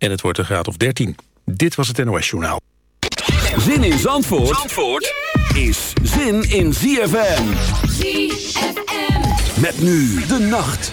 en het wordt een graad of 13. Dit was het NOS Journaal. Zin in Zandvoort, Zandvoort is zin in ZFM. ZFM. Met nu de nacht.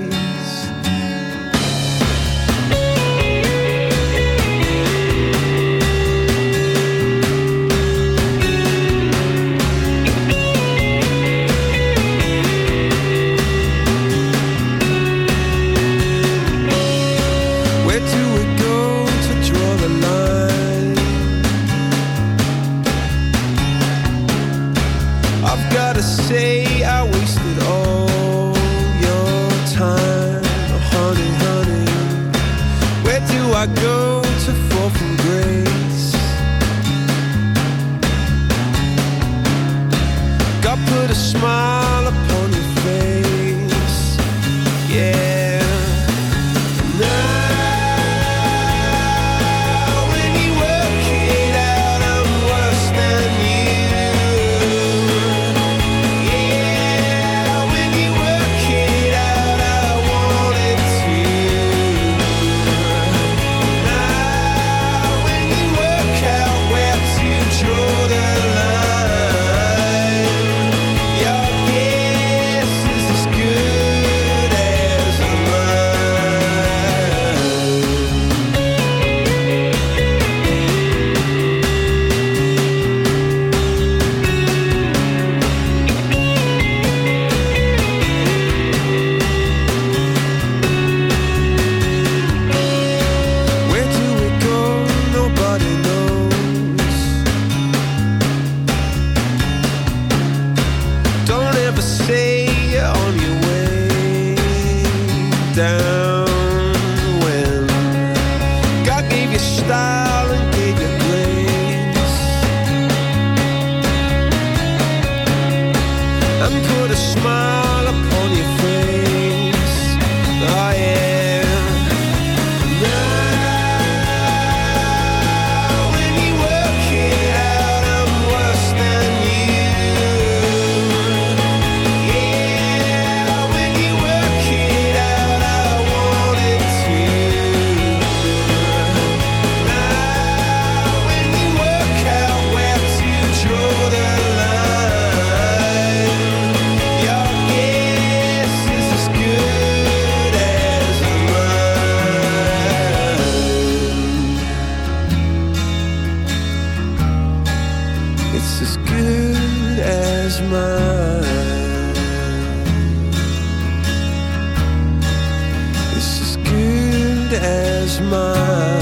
As mine.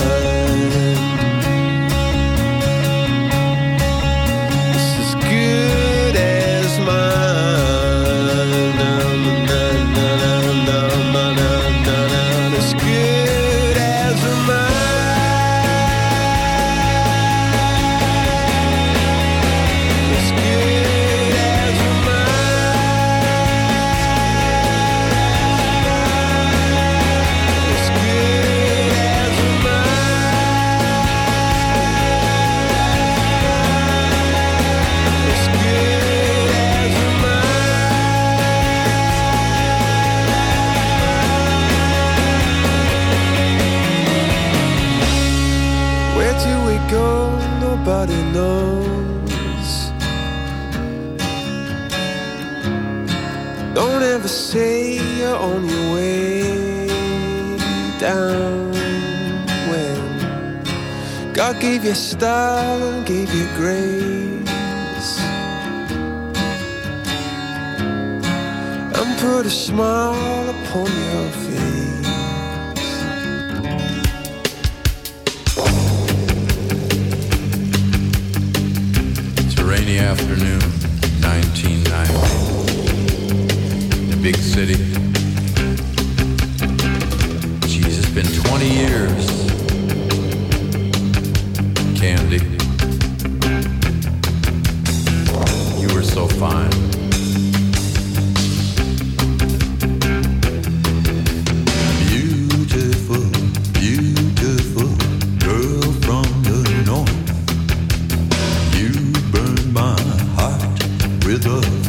With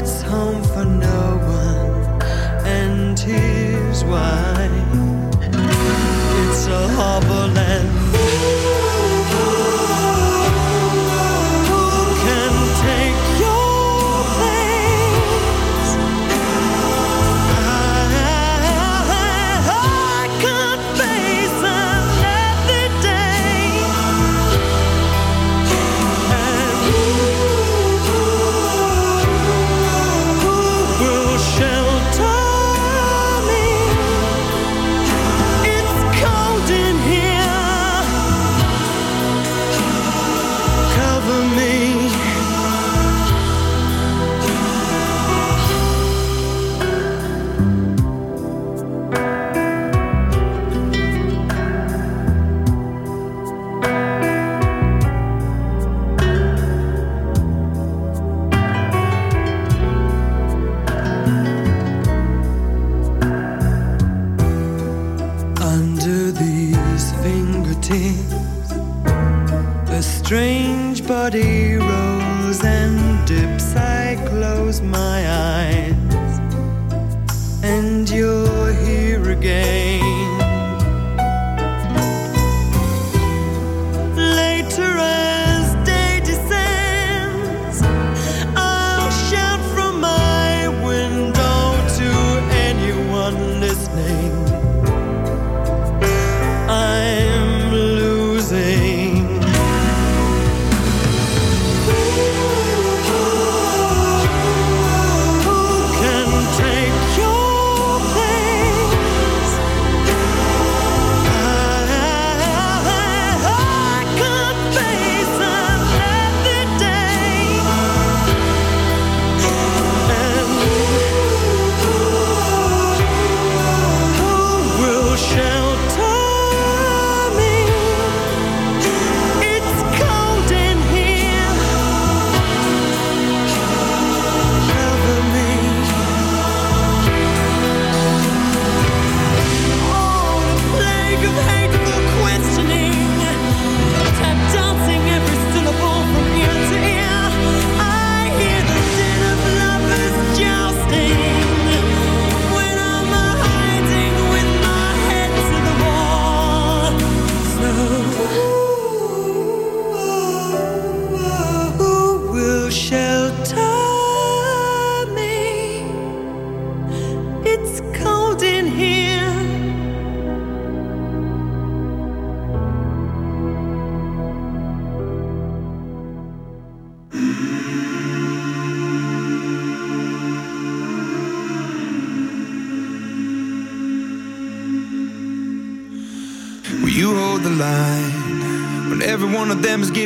a harbor land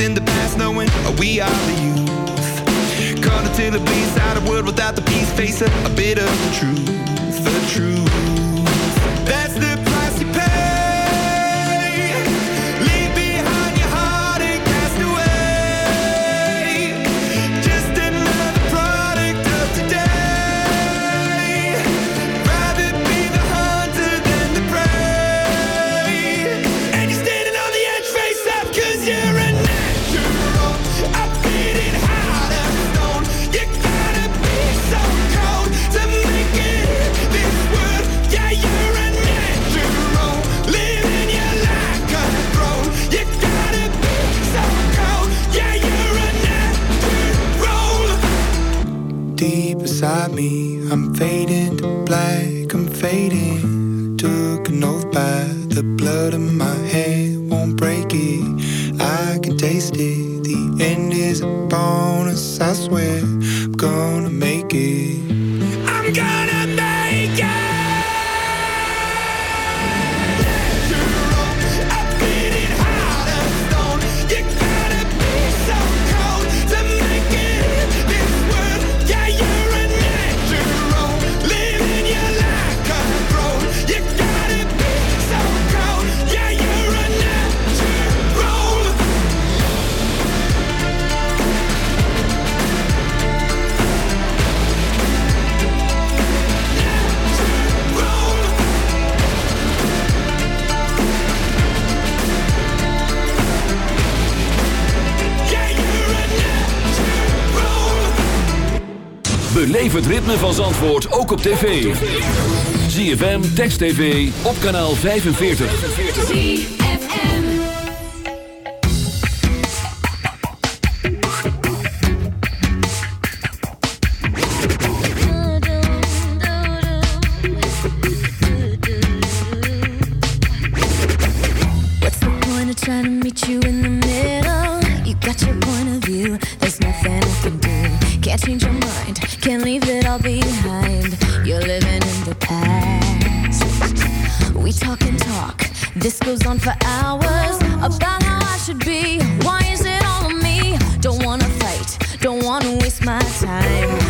in the past knowing we are the youth. Caught until the bleeds out of world without the peace, face a bit of the truth. op tv. ZFM, Text TV, op kanaal 45. In point of view, leave it all. talk and talk. This goes on for hours about how I should be. Why is it all on me? Don't wanna fight, don't wanna waste my time.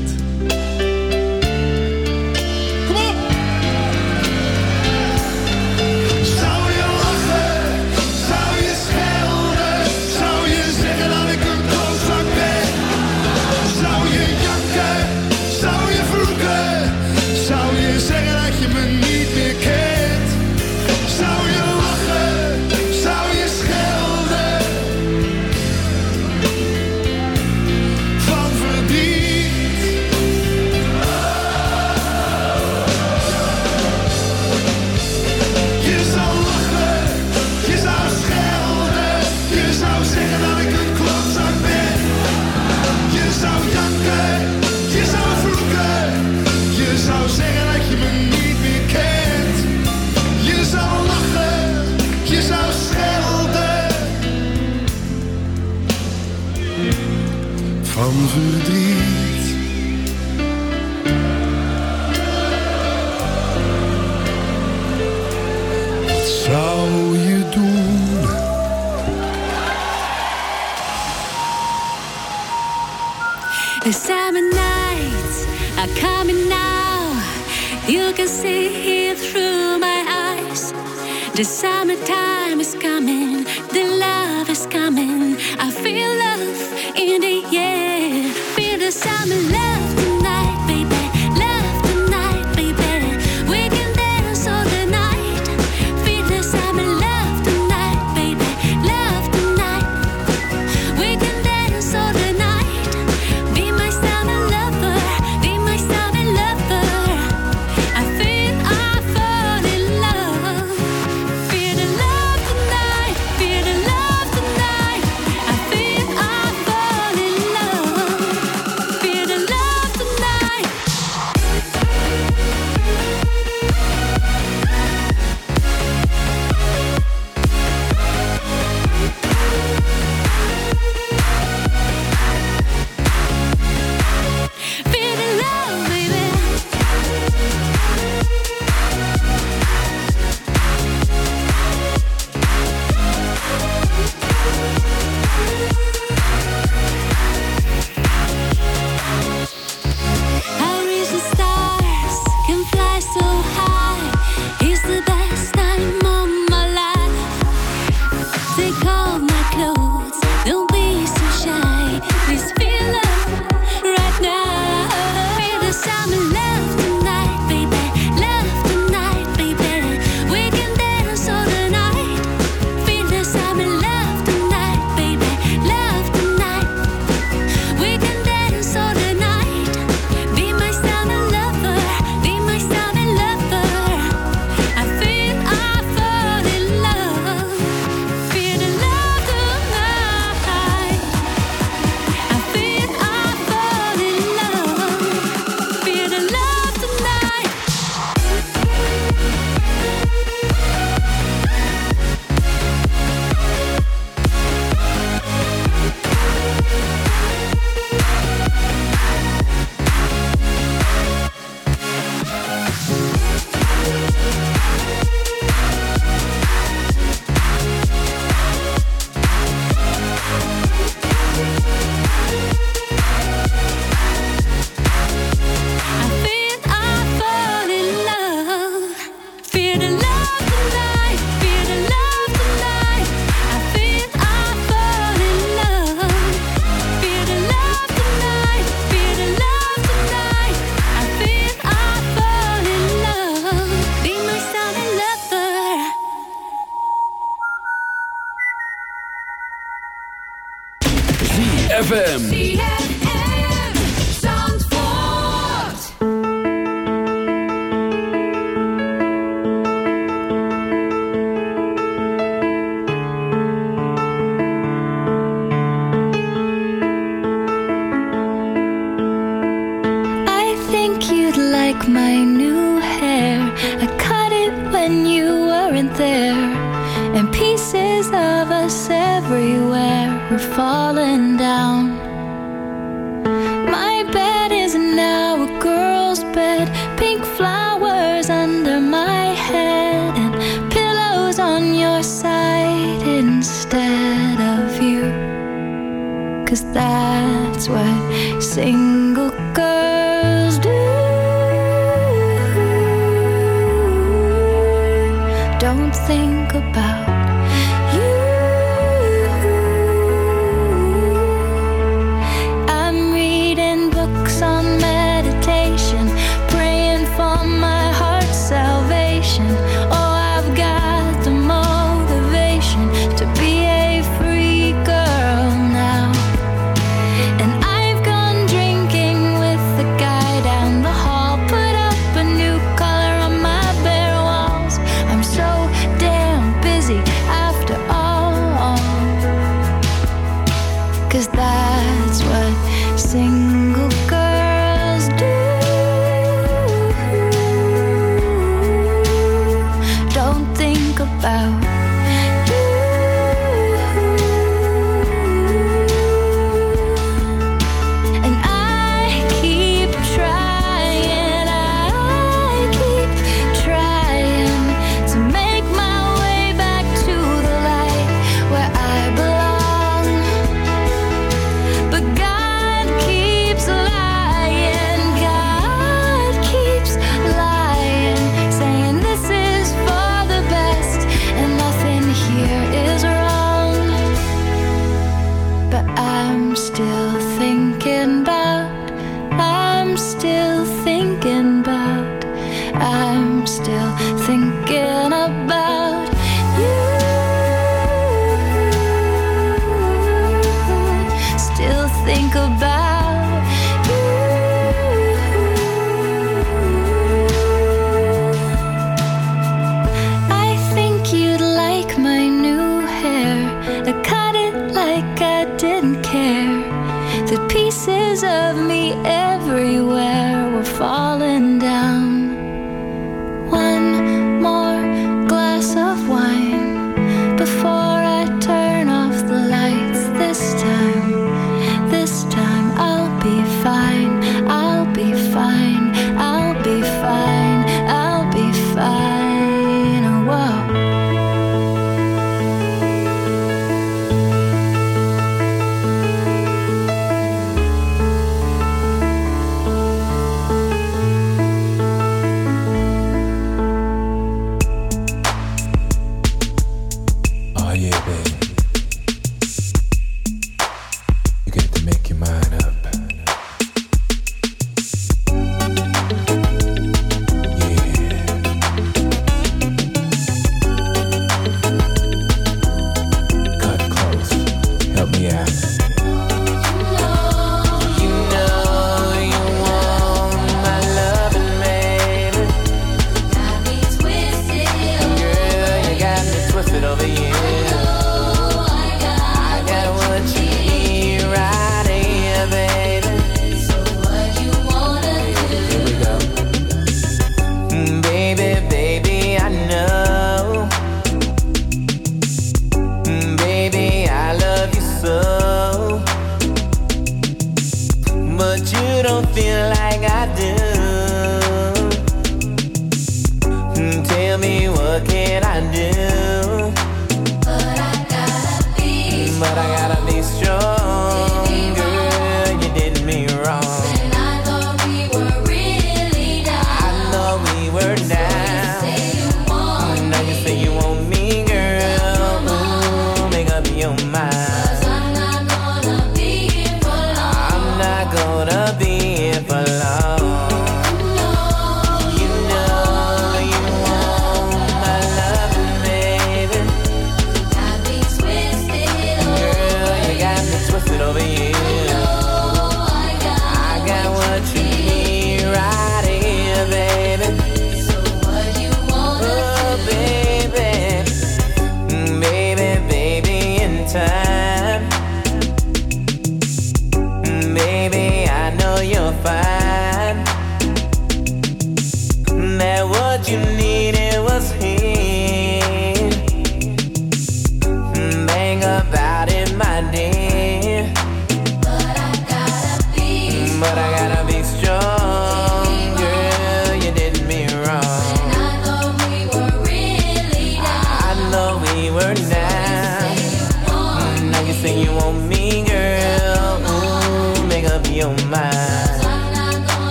ZFM.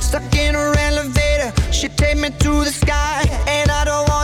Stuck in her elevator, she take me to the sky, and I don't want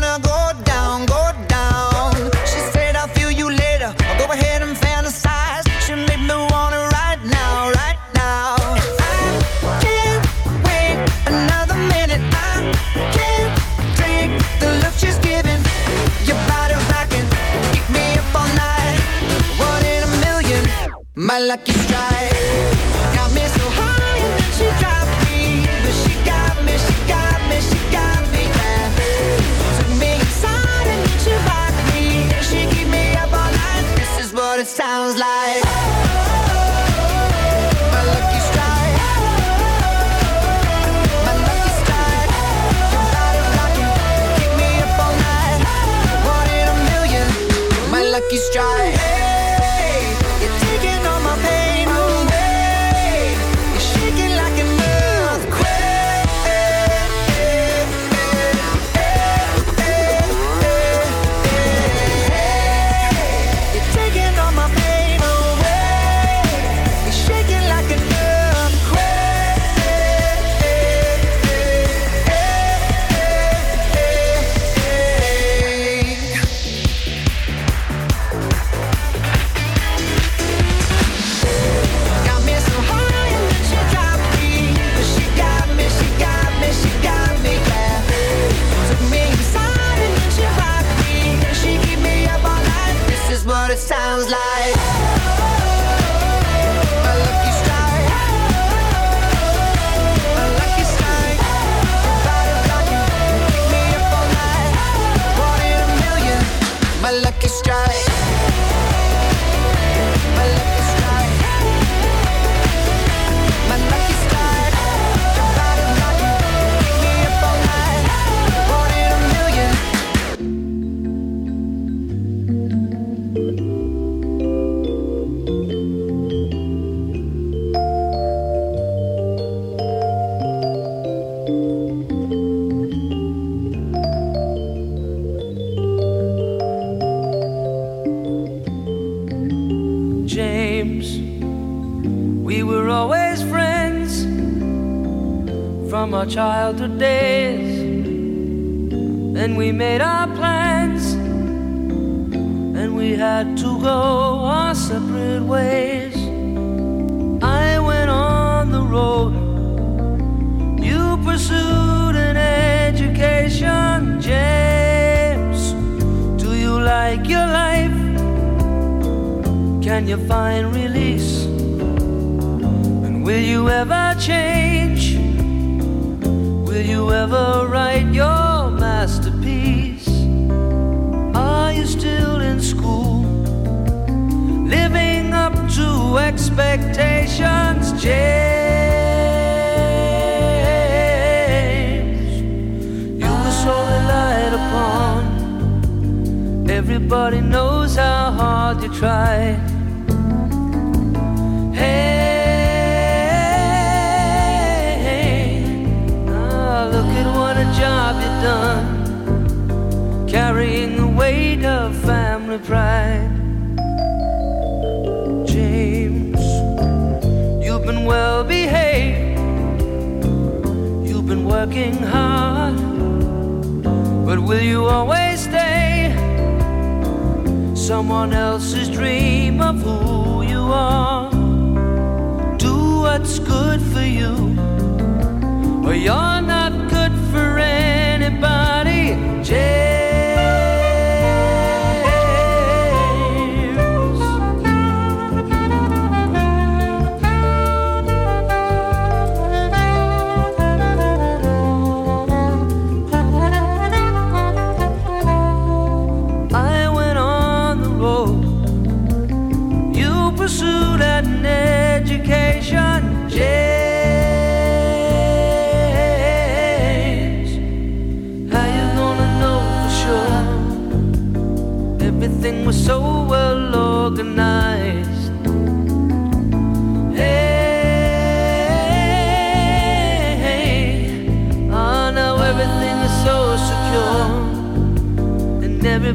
working hard. But will you always stay someone else's dream of who you are? Do what's good for you, but you're not good for anybody. Just